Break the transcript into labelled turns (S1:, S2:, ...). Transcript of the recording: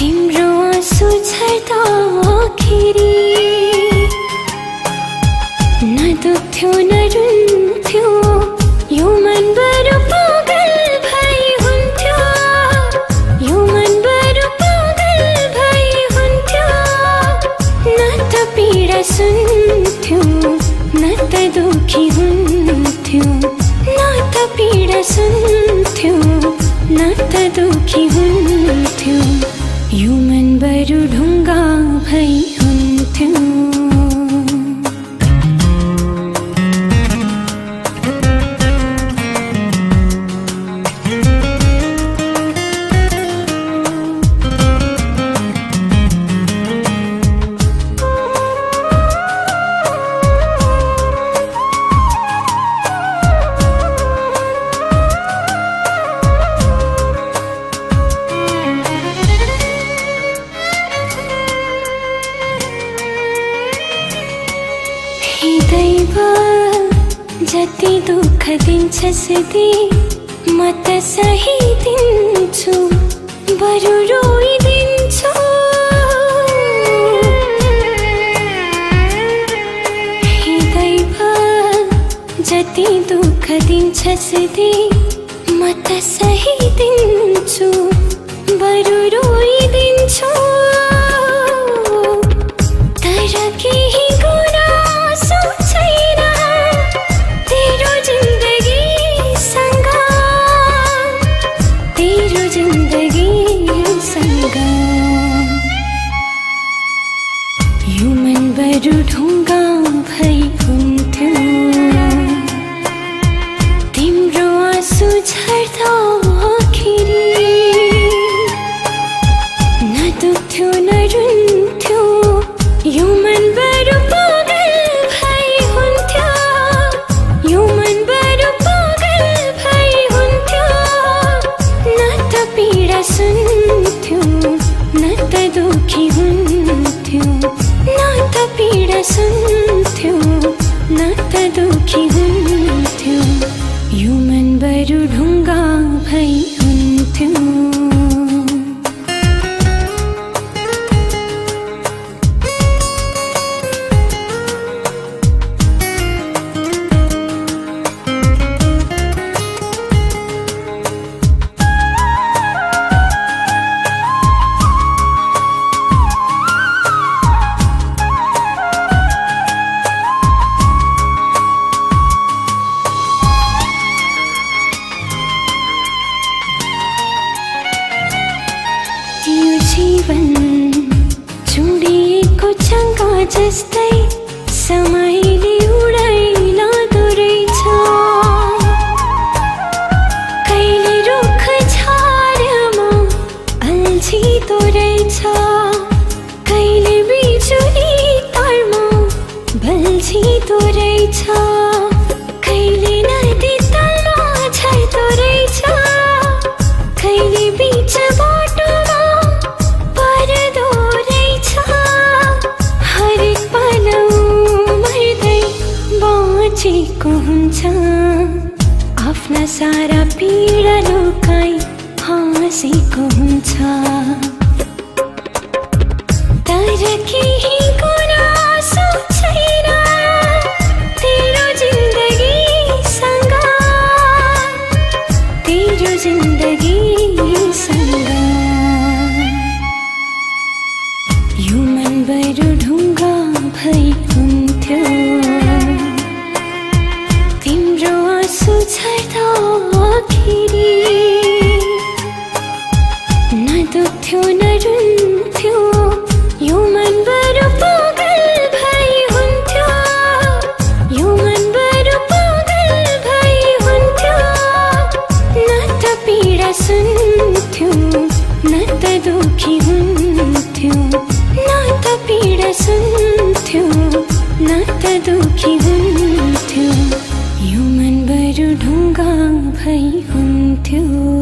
S1: तिम्रो आँसु न दुख्थ्यो न रुन्थ्यो यो मन बरु पागल भई हुन्थ्यो यो मन बरु पागल भई हुन्थ्यो न त पीडा सुन्थ्यो न त दुखी हुन्थ्यो न त पीडा सुन्थ्यो न त दुखी हुन्थ्यो युम बरु जति दुःख दिन्छस् दे म त सही दिन्छु बरु रोइदिन्छु। जति दुःख दिन्छस् दे म त सही दिन्छु बरु सुन्थ्यो न त दुखी हुन्थ्यो न त पीडा सुन्थ्यो न त दुखी हुन्थ्यो यो मन बरु ढुङ्गा भई जस्तै समयले उडाइ लाँदो रहेछ कहिले रुख छायामा अल्झिँदो रहेछ। कहिले बिजुली तारमा बल्झिँदो रहेछ। कहिले नदी तलमा झर्दो रहेछ। कहिले बिच बाँचेको हुन्छ। आफ्ना सारा पीडा लुकाई हाँसेको हुन्छ। तर केही गुनासो छैन। तेरो जिन्दगीसँग तेरो जिन्दगीसँग दुखी हुन्थ्यो यो मन बरु ढुङ्गा भई हुन्थ्यो।